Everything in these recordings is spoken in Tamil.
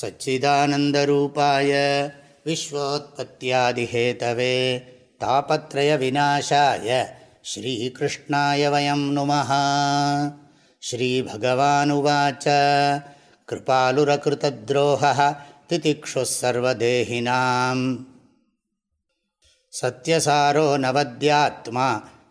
सच्चिदानन्दरूपाय विश्वोत्पत्त्यादिहेतवे तापत्रयविनाशाय श्रीकृष्णाय वयं नुमः श्रीभगवानुवाच कृपालुरकृतद्रोहः तितिक्षुः सर्वदेहिनाम् सत्यसारो नवद्यात्मा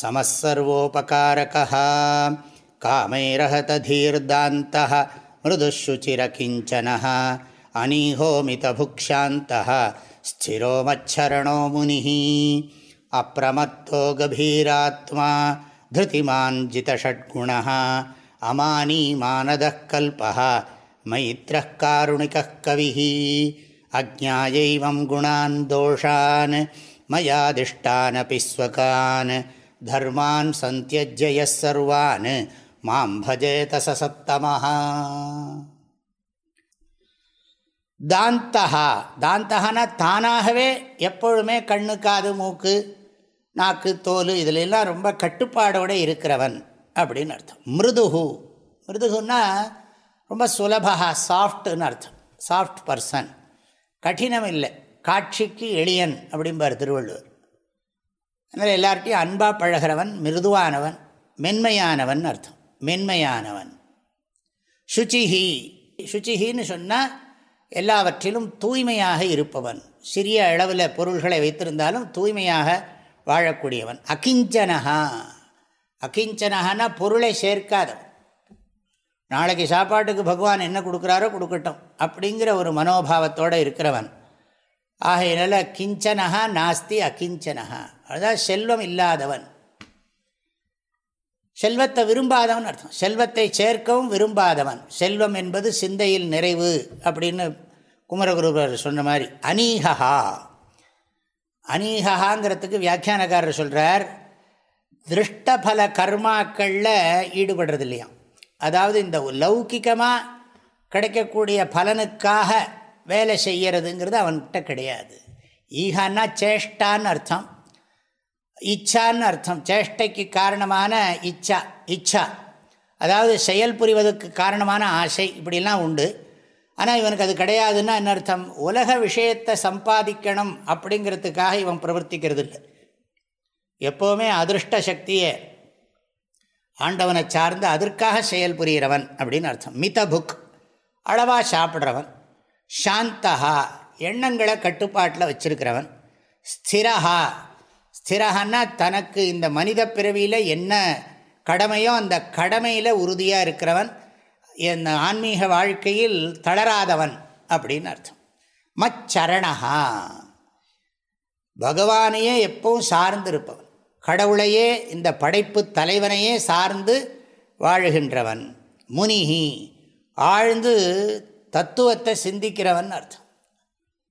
समः सर्वोपकारकः कामैरहतधीर्दान्तः मृदुशुचिरकिञ्चनः अनीहोमितभुक्षान्तः। स्थिरो मच्छरणो मुनिः। अप्रमत्तो गभीरात्मा। धृतिमान् जितषड्गुणः अमानी मानदः कल्पः। मैत्रः कारुणिकः कविः। अज्ञायैवं गुणान् दोषान्। मयादिष्टानपि स्वकान्। धर्मान् सन्त्यज्य यः सर्वान् மாம் பஜேத சசத்தமஹா தாந்தகா தாந்தகனா தானாகவே எப்பொழுதுமே கண்ணு காது மூக்கு நாக்கு தோல் இதிலெல்லாம் ரொம்ப கட்டுப்பாடோடு இருக்கிறவன் அப்படின்னு அர்த்தம். மிருதுகு மிருதுகுன்னா ரொம்ப சுலபா சாஃப்ட்னு அர்த்தம். Soft person. கடினம் இல்லை. காட்சிக்கு எளியன் அப்படிம்பார் திருவள்ளுவர். அதனால் எல்லார்ட்டையும் அன்பாக பழகிறவன் மிருதுவானவன் மென்மையானவன் அர்த்தம். மென்மையானவன். சுச்சிஹி. சுச்சிஹின்னு சொன்னால் எல்லாவற்றிலும் தூய்மையாக இருப்பவன். சிறிய அளவில் பொருள்களை வைத்திருந்தாலும் தூய்மையாக வாழக்கூடியவன். அகிஞ்சனகா அகிஞ்சனஹானா பொருளை சேர்க்காதவன். நாளைக்கு சாப்பாட்டுக்கு பகவான் என்ன கொடுக்குறாரோ கொடுக்கட்டும் அப்படிங்கிற ஒரு மனோபாவத்தோடு இருக்கிறவன். ஆகையினால கிஞ்சனகா நாஸ்தி அகிஞ்சனகா அதுதான் செல்வம் இல்லாதவன். செல்வத்தை விரும்பாதவன் அர்த்தம். செல்வத்தை சேர்க்கவும் விரும்பாதவன். செல்வம் என்பது சிந்தையில் நிறைவு அப்படின்னு குமரகுருவர் சொன்ன மாதிரி. அனீகா அனீகாங்கிறதுக்கு வியாக்கியானக்காரர் சொல்கிறார் திருஷ்டபல கர்மாக்களில் ஈடுபடுறது இல்லையா அதாவது இந்த லௌக்கிகமாக கிடைக்கக்கூடிய பலனுக்காக வேலை செய்கிறதுங்கிறது அவன்கிட்ட கிடையாது. ஈகான்னா சேஷ்டான்னு அர்த்தம். இச்சான்னு அர்த்தம். சேஷ்டைக்கு காரணமான இச்சா இச்சா. அதாவது செயல் புரிவதற்கு காரணமான ஆசை இப்படிலாம் உண்டு. ஆனால் இவனுக்கு அது கிடையாதுன்னா என்ன அர்த்தம்? உலக விஷயத்தை சம்பாதிக்கணும் அப்படிங்கிறதுக்காக இவன் பிரவர்த்திக்கிறது இல்லை எப்போவுமே அதிருஷ்ட சக்தியை ஆண்டவனை சார்ந்து அதற்காக செயல் புரிகிறவன் அப்படின்னு அர்த்தம். மித புக் அளவாக சாப்பிட்றவன் சாந்தகா எண்ணங்களை கட்டுப்பாட்டில் வச்சிருக்கிறவன் ஸ்திரஹா ஸ்திரகன்னா தனக்கு இந்த மனித பிறவியில் என்ன கடமையோ அந்த கடமையில் உறுதியாக இருக்கிறவன் என் ஆன்மீக வாழ்க்கையில் தளராதவன் அப்படின்னு அர்த்தம். மச்சரணகா பகவானையே எப்பவும் சார்ந்து இருப்பவன் கடவுளையே இந்த படைப்பு தலைவனையே சார்ந்து வாழுகின்றவன். முனிகி ஆழ்ந்து தத்துவத்தை சிந்திக்கிறவன் அர்த்தம்.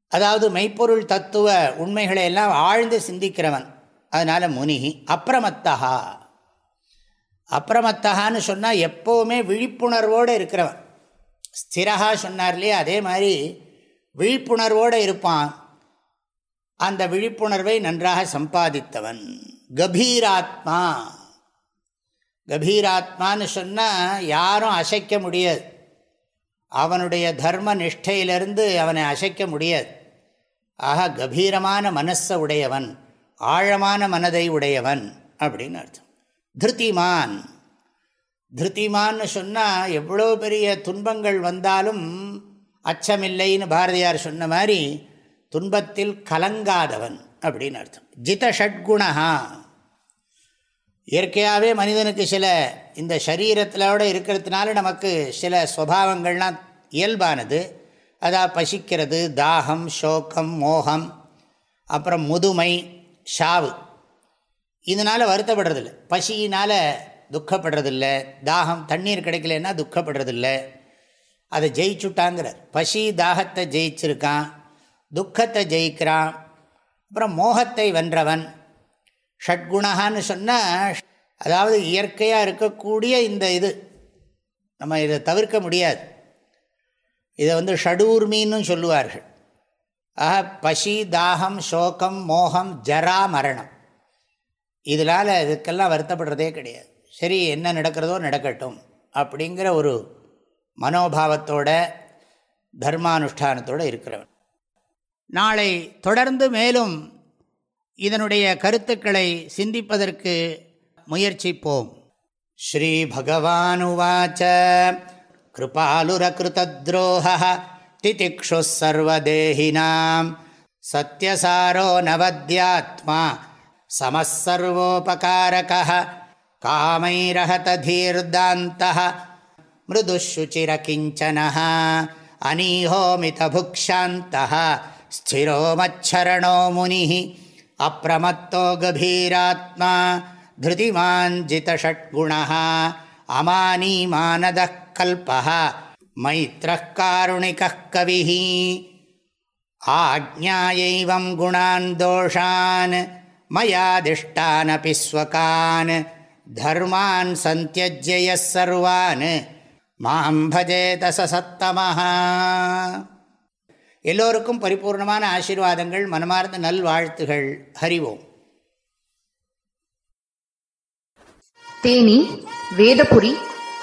அதாவது மெய்ப்பொருள் தத்துவ உண்மைகளை எல்லாம் ஆழ்ந்து சிந்திக்கிறவன். அதனால் முனி அப்பிரமத்தா அப்பிரமத்தகான்னு சொன்னால் எப்போவுமே விழிப்புணர்வோடு இருக்கிறவன். ஸ்திரகா சொன்னார் இல்லையா? அதே மாதிரி விழிப்புணர்வோடு இருப்பான். அந்த விழிப்புணர்வை நன்றாக சம்பாதித்தவன். கபீராத்மா. கபீராத்மான்னு சொன்னால் யாரும் அசைக்க முடியாது. அவனுடைய தர்ம நிஷ்டையிலிருந்து அவனை அசைக்க முடியாது. ஆக கபீரமான மனசை உடையவன். ஆழமான மனதை உடையவன் அப்படின்னு அர்த்தம். திருத்திமான். திருத்திமான்னு சொன்னால் எவ்வளோ பெரிய துன்பங்கள் வந்தாலும் அச்சமில்லைன்னு பாரதியார் சொன்ன மாதிரி துன்பத்தில் கலங்காதவன் அப்படின்னு அர்த்தம். ஜித ஷட்குணா இயற்கையாகவே மனிதனுக்கு சில இந்த சரீரத்திலோட இருக்கிறதுனால நமக்கு சில சுவாவங்கள்லாம் இயல்பானது. அதான் பசிக்கிறது தாகம் சோகம் மோகம் அப்புறம் முதுமை ஷாவு. இதனால் வருத்தப்படுறதில்ல. பசியினால் துக்கப்படுறதில்ல. தாகம் தண்ணீர் கிடைக்கலன்னா துக்கப்படுறதில்ல. அதை ஜெயிச்சுட்டாங்கிறார். பசி தாகத்தை ஜெயிச்சிருக்கான். துக்கத்தை ஜெயிக்கிறான். அப்புறம் மோகத்தை வென்றவன். ஷட்குணகான்னு சொன்னால் அதாவது இயற்கையாக இருக்கக்கூடிய இந்த இது. நம்ம இதை தவிர்க்க முடியாது. இதை வந்து ஷடூர்மின்னு சொல்லுவார்கள். ஆக பசி தாகம் சோகம் மோகம் ஜரா மரணம். இதனால் இதுக்கெல்லாம் வருத்தப்படுறதே கிடையாது. சரி என்ன நடக்கிறதோ நடக்கட்டும் அப்படிங்கிற ஒரு மனோபாவத்தோட தர்மானுஷ்டானத்தோடு இருக்கிறவன். நாளை தொடர்ந்து மேலும் இதனுடைய கருத்துக்களை சிந்திப்பதற்கு முயற்சிப்போம். ஸ்ரீ பகவானுவாச்ச திதிக்ஷுசர்வதேஹினாம் சத்யசாரோ நவத்யாத்மா சமசர்வோபகாரக காமைரகதீர்தாந்த மிருதுஷுச்சிரகிஞ்சன அனீஹோமிதபுக்ஷாந்த ஸ்திரோமச்சரணோ முனி அப்பிரமத்தோ கபீராத்மா திருதிமாஞ்சிதஷட்குண அமானீமானதக்கல்பா अप्रमत्तो गभीरात्मा धृतिमाञ्जितषड्गुणः अमानी मानदः कल्पः मैत्रः कारुणिकः कविः आज्ञायैवं गुणान् दोषान् मयादिष्टानपि स्वकान् धर्मान् सन्त्यज्य सर्वान् மாம் பஜேத சத்தமஹா எல்லோருக்கும் பரிபூர்ணமான ஆசீர்வாதங்கள் மனமார்ந்த நல்வாழ்த்துகள் ஹரிவோம் தேனி வேதபுரி